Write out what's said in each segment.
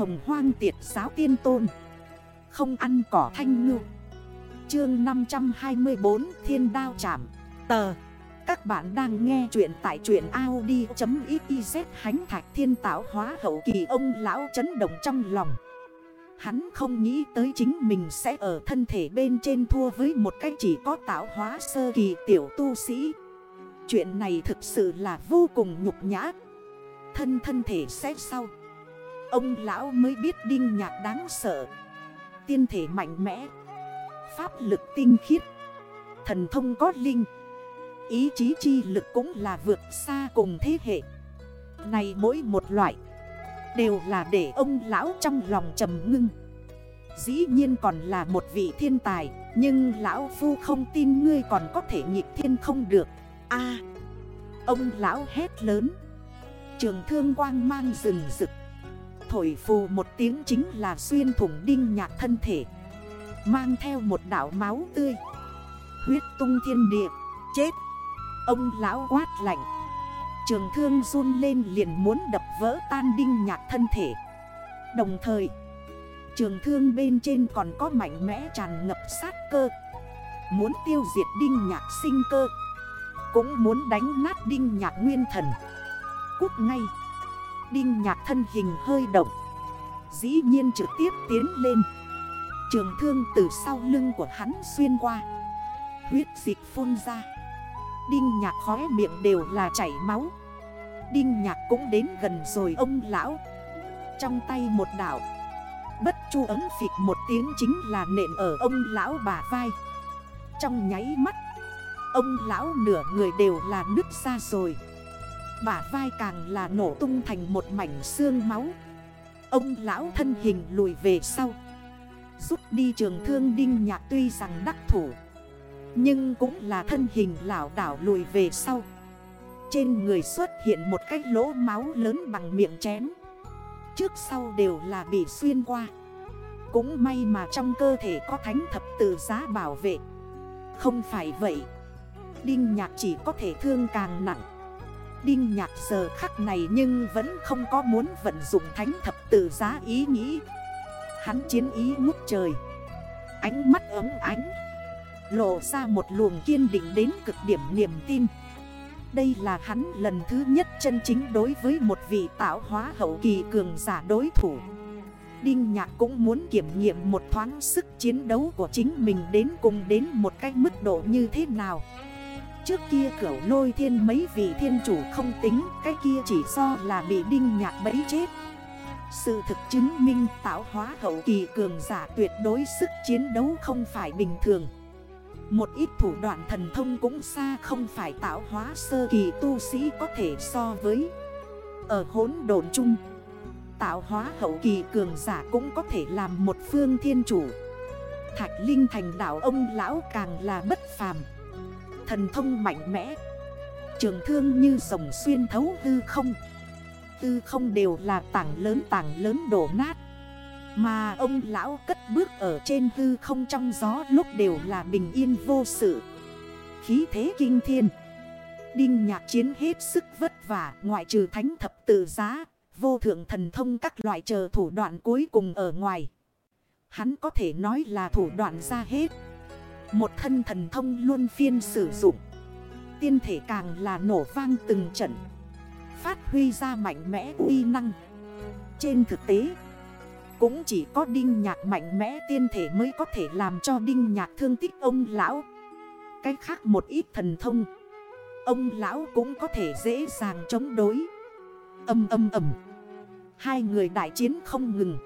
hồng hoang tiệt giáo tiên tôn. Không ăn cỏ thanh ngư. Chương 524 Thiên đao chạm Tờ. Các bạn đang nghe chuyện tại truyện Audi.xyz Hánh thạch thiên tạo hóa hậu kỳ. Ông lão chấn động trong lòng. Hắn không nghĩ tới chính mình sẽ ở thân thể bên trên thua với một cách chỉ có tạo hóa sơ kỳ tiểu tu sĩ. Chuyện này thực sự là vô cùng nhục nhã. Thân thân thể xét sau. Ông lão mới biết đinh nhạc đáng sợ. Tiên thể mạnh mẽ. Pháp lực tinh khiết. Thần thông có linh. Ý chí chi lực cũng là vượt xa cùng thế hệ. Này mỗi một loại, Đều là để ông lão trong lòng trầm ngưng. Dĩ nhiên còn là một vị thiên tài, Nhưng lão phu không tin ngươi còn có thể nhịp thiên không được. A, Ông lão hét lớn. Trường thương quang mang rừng rực. Thổi phù một tiếng chính là xuyên thủng đinh nhạc thân thể, Mang theo một đảo máu tươi, Huyết tung thiên địa, Chết. Ông lão quát lạnh. Trường thương run lên liền muốn đập vỡ tan đinh nhạc thân thể. Đồng thời, Trường thương bên trên còn có mạnh mẽ tràn ngập sát cơ, Muốn tiêu diệt đinh nhạc sinh cơ, Cũng muốn đánh nát đinh nhạc nguyên thần. Cút ngay. Đinh nhạc thân hình hơi động. Dĩ nhiên trực tiếp tiến lên. Trường thương từ sau lưng của hắn xuyên qua. Huyết dịch phun ra. Đinh nhạc khóe miệng đều là chảy máu. Đinh nhạc cũng đến gần rồi ông lão. Trong tay một đảo. Bất chu ấm phịch một tiếng chính là nện ở ông lão bà vai. Trong nháy mắt, Ông lão nửa người đều là nứt ra rồi. Bả vai càng là nổ tung thành một mảnh xương máu. Ông lão thân hình lùi về sau. Rút đi trường thương đinh nhạc tuy rằng đắc thủ. Nhưng cũng là thân hình lão đảo lùi về sau. Trên người xuất hiện một cái lỗ máu lớn bằng miệng chém. Trước sau đều là bị xuyên qua. Cũng may mà trong cơ thể có thánh thập tự giá bảo vệ. Không phải vậy, Đinh nhạc chỉ có thể thương càng nặng. Đinh nhạc giờ khắc này nhưng vẫn không có muốn vận dụng thánh thập tự giá ý nghĩ. Hắn chiến ý ngút trời. Ánh mắt ấm ánh. Lộ ra một luồng kiên định đến cực điểm niềm tin. Đây là hắn lần thứ nhất chân chính đối với một vị tạo hóa hậu kỳ cường giả đối thủ. Đinh Nhạc cũng muốn kiểm nghiệm một thoáng sức chiến đấu của chính mình đến cùng đến một cái mức độ như thế nào. Trước kia cửu lôi thiên mấy vị thiên chủ không tính, Cái kia chỉ do là bị đinh nhạc bẫy chết. Sự thực chứng minh tạo hóa hậu kỳ cường giả tuyệt đối sức chiến đấu không phải bình thường. Một ít thủ đoạn thần thông cũng xa không phải tạo hóa sơ kỳ tu sĩ có thể so với. Ở hốn đồn chung, Tạo hóa hậu kỳ cường giả cũng có thể làm một phương thiên chủ. Thạch Linh thành đảo ông lão càng là bất phàm. Thần thông mạnh mẽ. Trường thương như sồng xuyên thấu hư không. Tư không đều là tảng lớn tảng lớn đổ nát. Mà ông lão cất bước ở trên hư không trong gió lúc đều là bình yên vô sự. Khí thế kinh thiên. Đinh nhạc chiến hết sức vất vả, Ngoại trừ thánh thập tự giá, Vô thượng thần thông các loại chờ thủ đoạn cuối cùng ở ngoài. Hắn có thể nói là thủ đoạn ra hết một thân thần thông luôn phiên sử dụng. Tiên thể càng là nổ vang từng trận. Phát huy ra mạnh mẽ uy năng. Trên thực tế, Cũng chỉ có đinh nhạc mạnh mẽ tiên thể mới có thể làm cho đinh nhạc thương tích ông lão. Cách khác một ít thần thông, Ông lão cũng có thể dễ dàng chống đối. Âm âm ầm. Hai người đại chiến không ngừng.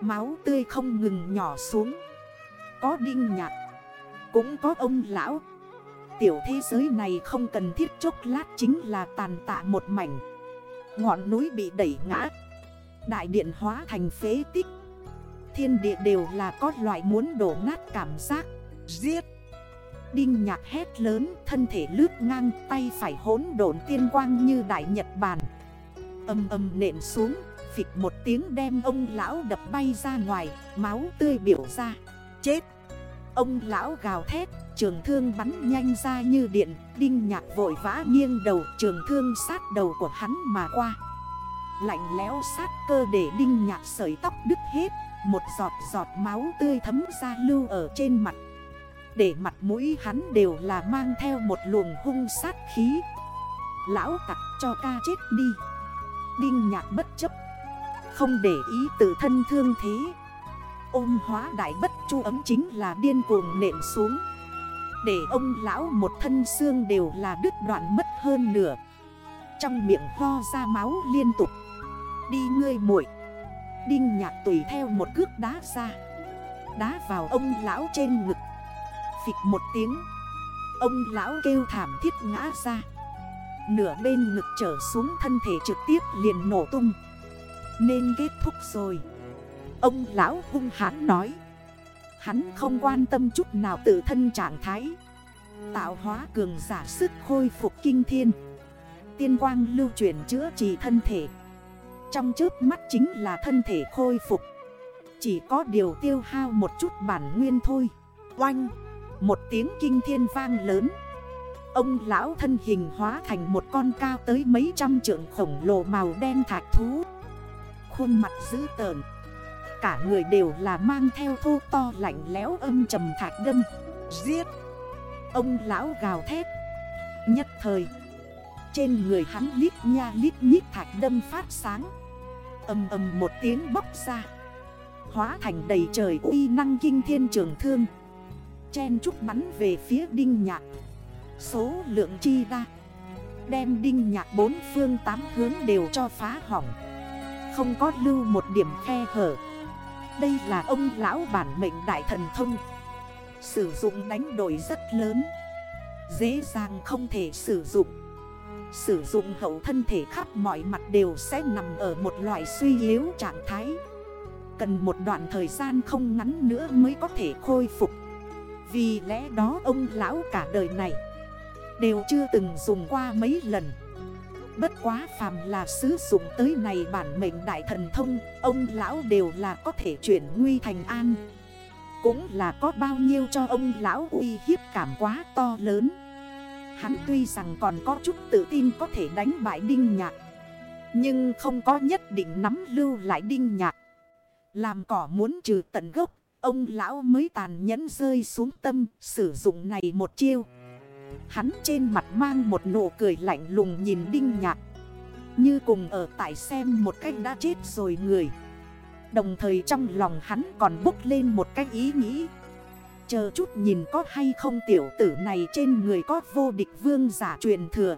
Máu tươi không ngừng nhỏ xuống. Có đinh nhạc cũng có ông lão. Tiểu thế giới này không cần thiết chốc lát chính là tàn tạ một mảnh. Ngọn núi bị đẩy ngã. Đại điện hóa thành phế tích. Thiên địa đều là có loại muốn đổ nát cảm giác. Giết. Đinh nhạc hét lớn, Thân thể lướt ngang, tay phải hốn độn tiên quang như đại nhật bàn Âm âm nện xuống, Phịch một tiếng đem ông lão đập bay ra ngoài, Máu tươi biểu ra. Chết. Ông lão gào thét, trường thương bắn nhanh ra như điện, đinh nhạc vội vã nghiêng đầu trường thương sát đầu của hắn mà qua. Lạnh lẽo sát cơ để đinh nhạc sợi tóc đứt hết Một giọt giọt máu tươi thấm ra lưu ở trên mặt. Để mặt mũi hắn đều là mang theo một luồng hung sát khí. Lão tặc cho ca chết đi. Đinh nhạc bất chấp. Không để ý tự thân thương thế. Ôm hóa đại bất chu ấm chính là điên cuồng nện xuống. Để ông lão một thân xương đều là đứt đoạn mất hơn nửa. Trong miệng ho ra máu liên tục. Đi ngươi muội. Đinh nhạc tùy theo một cước đá ra. Đá vào ông lão trên ngực. Phịch một tiếng. Ông lão kêu thảm thiết ngã ra. Nửa bên ngực trở xuống thân thể trực tiếp liền nổ tung. Nên kết thúc rồi. Ông lão hung hãn nói. Hắn không quan tâm chút nào tự thân trạng thái. Tạo hóa cường giả sức khôi phục kinh thiên. Tiên quang lưu chuyển chữa trị thân thể. Trong trước mắt chính là thân thể khôi phục. Chỉ có điều tiêu hao một chút bản nguyên thôi. Oanh! Một tiếng kinh thiên vang lớn. Ông lão thân hình hóa thành một con cao tới mấy trăm trượng khổng lồ màu đen thạch thú. Khuôn mặt dữ tợn. Cả người đều là mang theo thô to lạnh lẽo âm trầm thạch đâm. Giết! Ông lão gào thét. Nhất thời, Trên người hắn lít nha lít nhít thạch đâm phát sáng. Âm âm một tiếng bốc ra, Hóa thành đầy trời uy năng kinh thiên trường thương. Chen chút bắn về phía đinh nhạc. Số lượng chi ra, Đem đinh nhạc bốn phương tám hướng đều cho phá hỏng. Không có lưu một điểm khe hở. Đây là ông lão bản mệnh đại thần thông. Sử dụng đánh đổi rất lớn. Dễ dàng không thể sử dụng. Sử dụng hậu thân thể khắp mọi mặt đều sẽ nằm ở một loại suy yếu trạng thái. Cần một đoạn thời gian không ngắn nữa mới có thể khôi phục. Vì lẽ đó ông lão cả đời này Đều chưa từng dùng qua mấy lần. Bất quá phàm là sử dụng tới này bản mệnh đại thần thông, Ông lão đều là có thể chuyển nguy thành an. Cũng là có bao nhiêu cho ông lão uy hiếp cảm quá to lớn. Hắn tuy rằng còn có chút tự tin có thể đánh bại Đinh Nhạc, Nhưng không có nhất định nắm lưu lại Đinh Nhạc. Làm cỏ muốn trừ tận gốc, Ông lão mới tàn nhẫn rơi xuống tâm, Sử dụng này một chiêu. Hắn trên mặt mang một nụ cười lạnh lùng nhìn Đinh Nhạc. Như cùng ở tại xem một cách đã chết rồi người. Đồng thời trong lòng hắn còn bốc lên một cách ý nghĩ. Chờ chút nhìn có hay không tiểu tử này trên người có vô địch vương giả truyền thừa.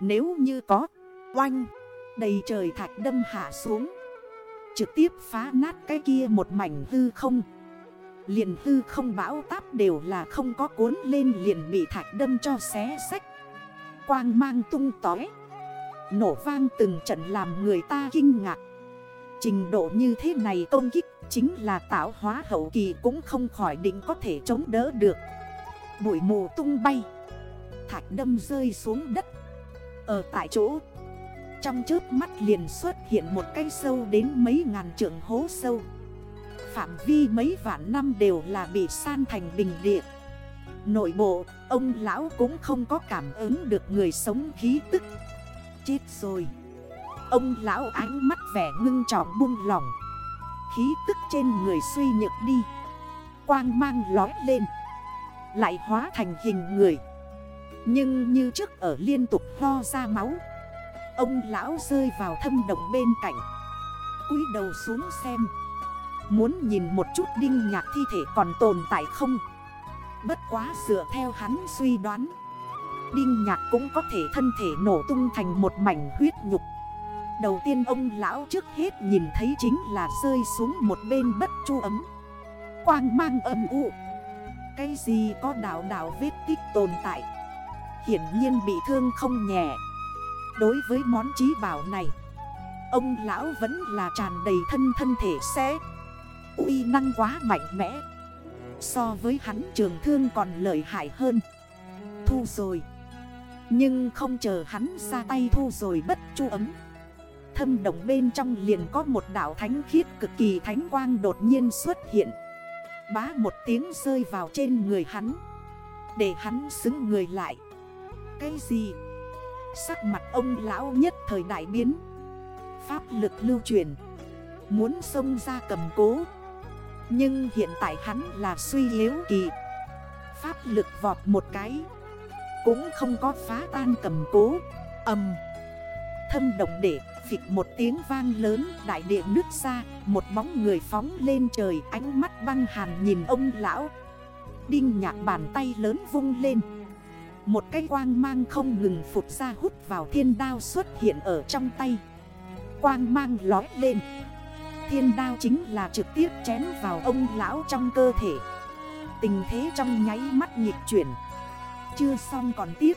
Nếu như có, Oanh, Đầy trời thạch đâm hạ xuống. Trực tiếp phá nát cái kia một mảnh hư không. Liền tư không bão táp đều là không có cuốn lên liền bị thạch đâm cho xé sách. Quang mang tung tói Nổ vang từng trận làm người ta kinh ngạc. Trình độ như thế này công kích chính là tạo hóa hậu kỳ cũng không khỏi định có thể chống đỡ được. Bụi mù tung bay. Thạch đâm rơi xuống đất. Ở tại chỗ. Trong trước mắt liền xuất hiện một cây sâu đến mấy ngàn trượng hố sâu. Phạm vi mấy vạn năm đều là bị san thành bình địa. Nội bộ, ông lão cũng không có cảm ứng được người sống khí tức. Chết rồi. Ông lão ánh mắt vẻ ngưng trọng buông lỏng. Khí tức trên người suy nhược đi. Quang mang lói lên. Lại hóa thành hình người. Nhưng như trước ở liên tục ho ra máu. Ông lão rơi vào thâm động bên cạnh. cúi đầu xuống xem. Muốn nhìn một chút đinh nhạc thi thể còn tồn tại không? Bất quá dựa theo hắn suy đoán, Đinh nhạc cũng có thể thân thể nổ tung thành một mảnh huyết nhục. Đầu tiên ông lão trước hết nhìn thấy chính là rơi xuống một bên bất chu ấm. Quang mang âm u. Cái gì có đảo đảo vết tích tồn tại? Hiển nhiên bị thương không nhẹ. Đối với món trí bảo này, Ông lão vẫn là tràn đầy thân thân thể sẽ uy năng quá mạnh mẽ. So với hắn trường thương còn lợi hại hơn. Thu rồi. Nhưng không chờ hắn ra tay thu rồi bất chu ấm. Thâm động bên trong liền có một đảo thánh khiết cực kỳ thánh quang đột nhiên xuất hiện. Bá một tiếng rơi vào trên người hắn. Để hắn xứng người lại. Cái gì? Sắc mặt ông lão nhất thời đại biến. Pháp lực lưu truyền. Muốn xông ra cầm cố. Nhưng hiện tại hắn là suy yếu kỳ. Pháp lực vọt một cái. Cũng không có phá tan cầm cố. Âm. Thâm động để phịch một tiếng vang lớn Đại địa nước ra Một bóng người phóng lên trời. Ánh mắt băng hàn nhìn ông lão. Đinh nhạc bàn tay lớn vung lên. Một cái quang mang không ngừng phụt ra hút vào thiên đao xuất hiện ở trong tay. Quang mang lói lên. Thiên đao chính là trực tiếp chém vào ông lão trong cơ thể. Tình thế trong nháy mắt nhịp chuyển. Chưa xong còn tiếp.